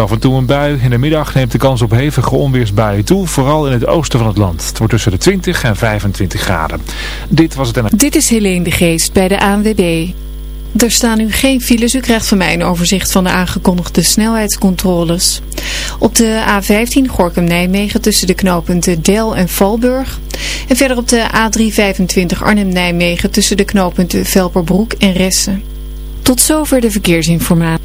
Af en toe een bui. In de middag neemt de kans op hevige onweersbuien toe, vooral in het oosten van het land. Het wordt tussen de 20 en 25 graden. Dit was het en... Dit is Helene de Geest bij de ANWB. Er staan nu geen files. U krijgt van mij een overzicht van de aangekondigde snelheidscontroles. Op de A15 Gorkum-Nijmegen tussen de knooppunten Del en Valburg. En verder op de A325 Arnhem-Nijmegen tussen de knooppunten Velperbroek en Ressen. Tot zover de verkeersinformatie.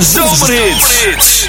En Zomerhits.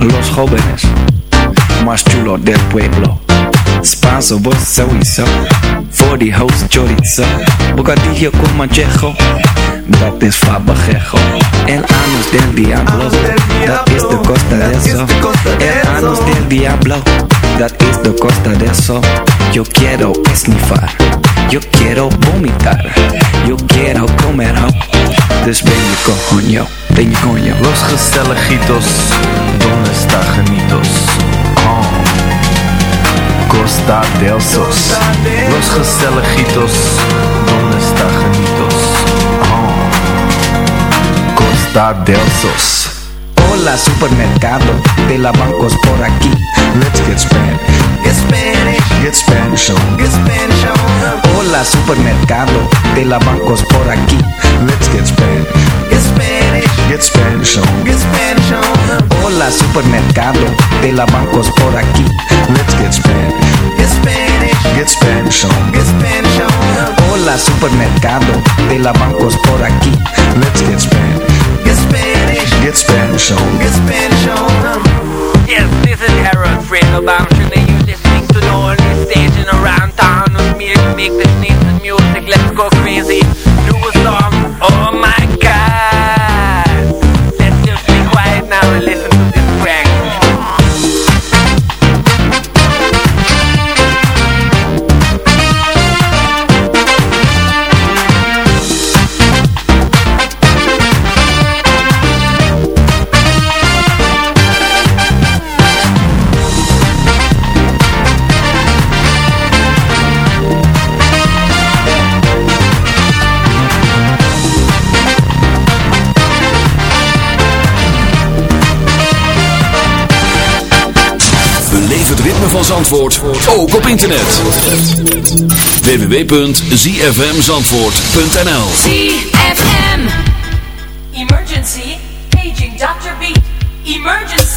Los jóvenes más chulos del pueblo. Spanso, vos. Voor die host chorizo. Bocadillo con manchejo. Dat is fabajejo. El anus del diablo. Dat is de costa de eso. El anus del diablo. Dat is de costa de eso. Yo quiero esnifar. Yo quiero vomitar. Yo quiero comer ho. Dus ben je coño, Los Gestelejitos, ¿dónde está Janitos? Oh, Costa del Sos. Los Gestelejitos, ¿dónde está Janitos? Oh, Costa del Sos. Hola supermercado de la bancos por aquí. Let's get Spanish. Get Spanish, Get Spanish on. get Spanish on. Hola supermercado de la bancos por aquí. Let's get Spanish. Get Spanish, Get Spanish on. get Spanish on. Hola supermercado de la bancos por aquí. Let's get Spanish. Get Spanish, Get Spanish on. get Spanish on. Hola supermercado de la bancos por aquí. Let's get Spanish. Get Spanish, Get Spanish on. get Spanish on. Yes, this is Harold Friedelbaum. Should they you listening to the only station around town with me make this nice music? Let's go crazy. Do a song. Oh my Zandvoort, ook op internet. www.zfmzandvoort.nl ZFM. Emergency, paging Dr. B. Emergency.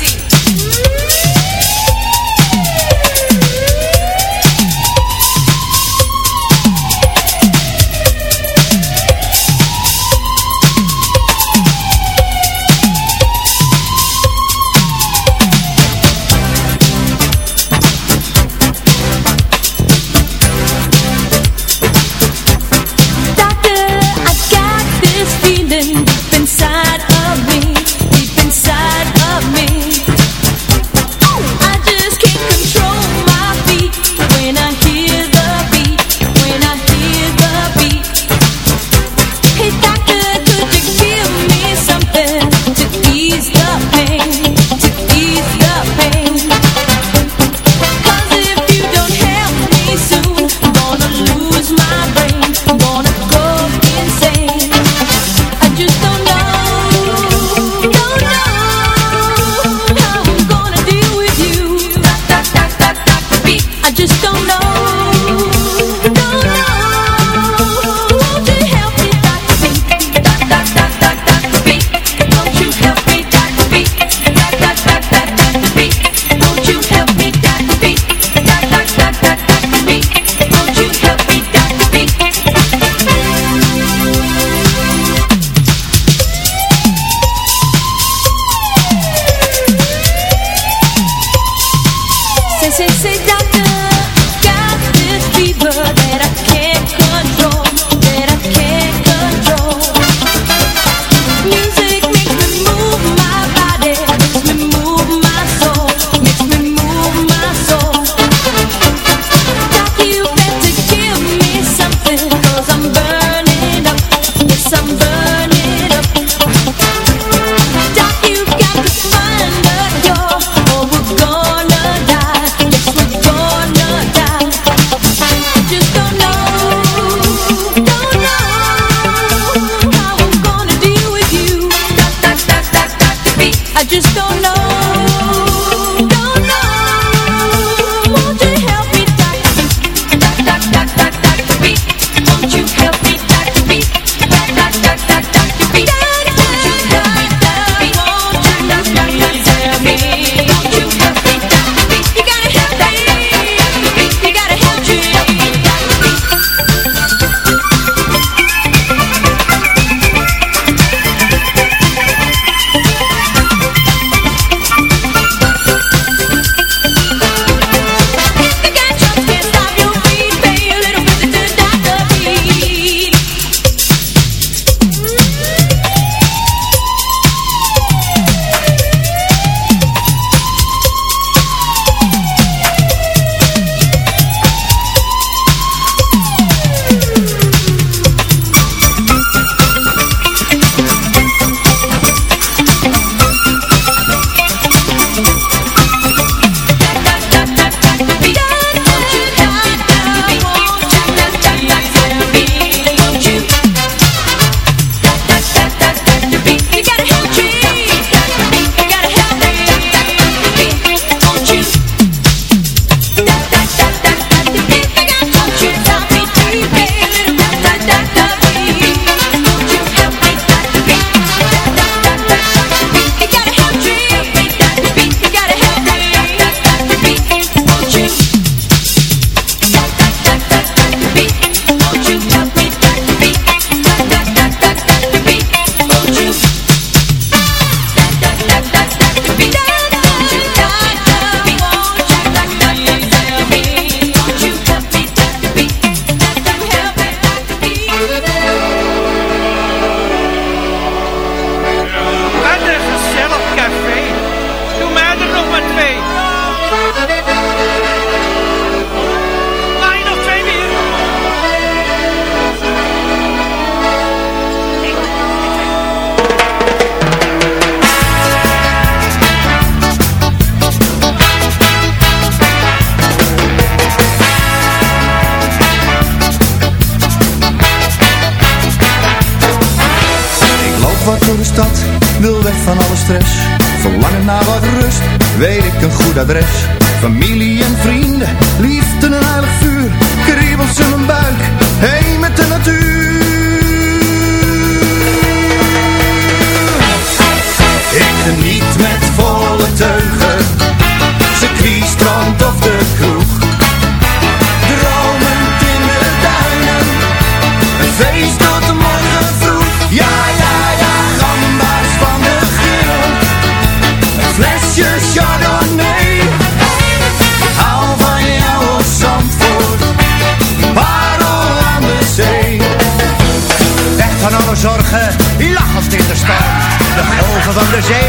van de zee.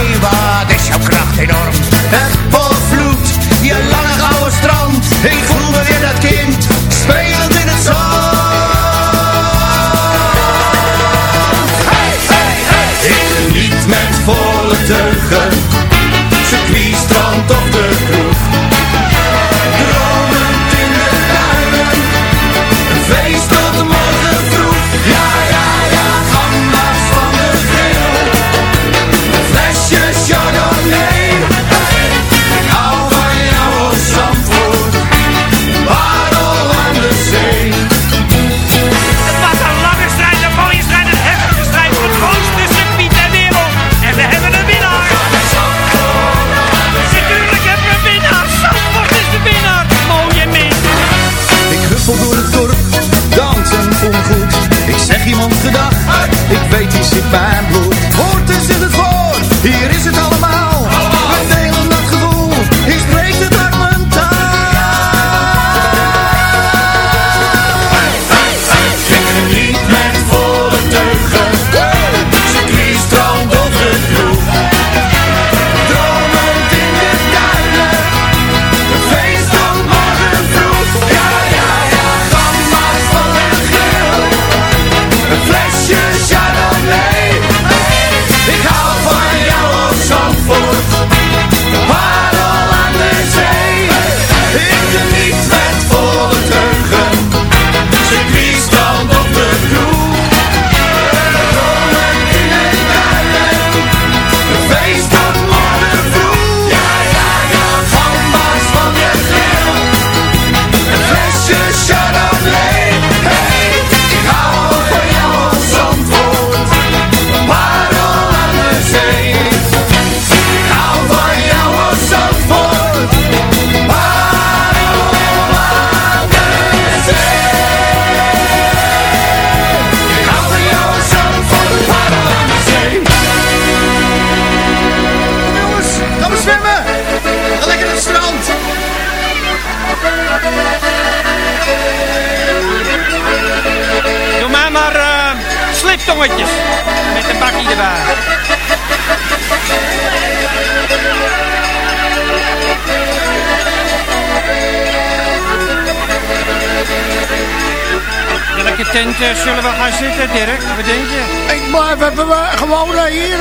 Eh, zullen we gaan zitten, Dirk? Wat denk je? Ik we even eh, gewoon eh, hier,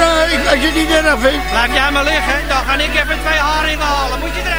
als je niet erg vindt. Laat jij maar liggen, dan ga ik even twee haringen halen. Moet je er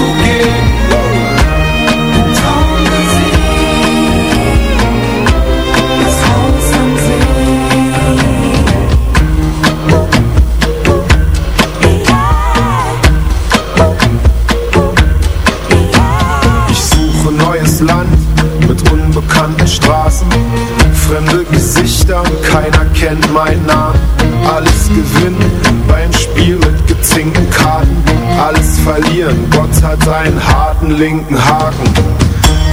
Kennt meinen Namen. Alles gewinnen beim Spiel mit gezinkten Karten. Alles verlieren, Gott hat einen harten linken Haken.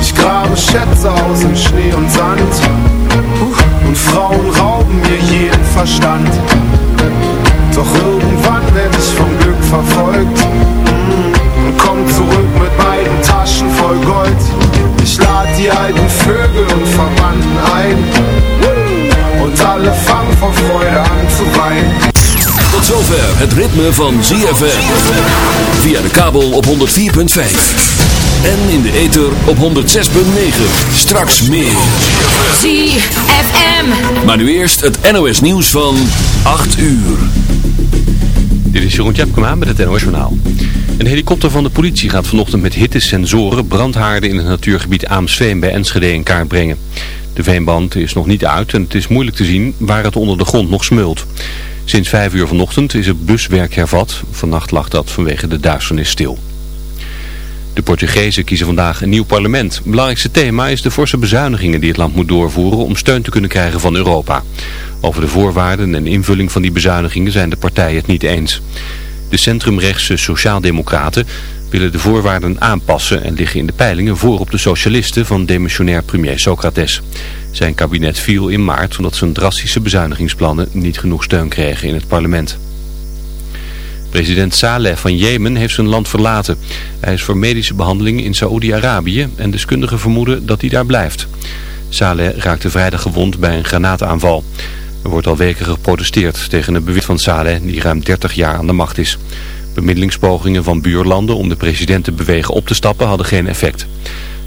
Ich grabe Schätze aus in Schnee und Sand. Und Frauen rauben mir jeden Verstand. Doch irgendwann werde ich vom Glück verfolgt. mm, Und komm zurück mit beiden Taschen voll Gold. Ich lade die alten Vögel und Verwandten ein. Und alle fangen vor Freude an zu weinen. Tot zover het ritme van ZFM. Via de kabel op 104.5. En in de ether op 106.9. Straks meer. ZFM. Maar nu eerst het NOS nieuws van 8 uur. Dit is Jeroen Tjepkema met het NOS Journaal. Een helikopter van de politie gaat vanochtend met hittesensoren brandhaarden in het natuurgebied Aamsveen bij Enschede in kaart brengen. De veenband is nog niet uit en het is moeilijk te zien waar het onder de grond nog smult. Sinds 5 uur vanochtend is het buswerk hervat. Vannacht lag dat vanwege de duisternis stil. De Portugezen kiezen vandaag een nieuw parlement. Het belangrijkste thema is de forse bezuinigingen die het land moet doorvoeren om steun te kunnen krijgen van Europa. Over de voorwaarden en invulling van die bezuinigingen zijn de partijen het niet eens. De centrumrechtse Sociaaldemocraten willen de voorwaarden aanpassen en liggen in de peilingen voor op de socialisten van demissionair premier Socrates. Zijn kabinet viel in maart omdat zijn drastische bezuinigingsplannen niet genoeg steun kregen in het parlement. President Saleh van Jemen heeft zijn land verlaten. Hij is voor medische behandeling in Saoedi-Arabië en deskundigen vermoeden dat hij daar blijft. Saleh raakte vrijdag gewond bij een granaataanval. Er wordt al weken geprotesteerd tegen het bewind van Saleh die ruim 30 jaar aan de macht is. Bemiddelingspogingen van buurlanden om de president te bewegen op te stappen hadden geen effect.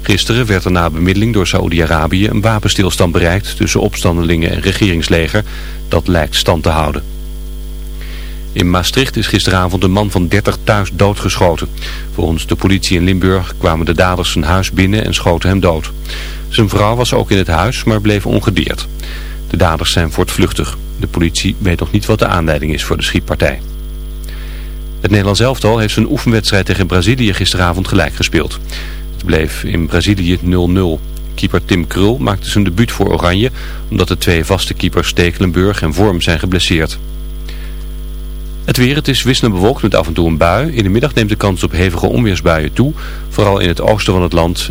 Gisteren werd er na bemiddeling door Saoedi-Arabië een wapenstilstand bereikt tussen opstandelingen en regeringsleger. Dat lijkt stand te houden. In Maastricht is gisteravond een man van 30 thuis doodgeschoten. Volgens de politie in Limburg kwamen de daders zijn huis binnen en schoten hem dood. Zijn vrouw was ook in het huis, maar bleef ongedeerd. De daders zijn voortvluchtig. De politie weet nog niet wat de aanleiding is voor de schietpartij. Het Nederlands elftal heeft zijn oefenwedstrijd tegen Brazilië gisteravond gelijk gespeeld. Het bleef in Brazilië 0-0. Keeper Tim Krul maakte zijn debuut voor Oranje... omdat de twee vaste keepers Stekelenburg en Vorm zijn geblesseerd. Het weer, het is wisselend bewolkt met af en toe een bui. In de middag neemt de kans op hevige onweersbuien toe. Vooral in het oosten van het land.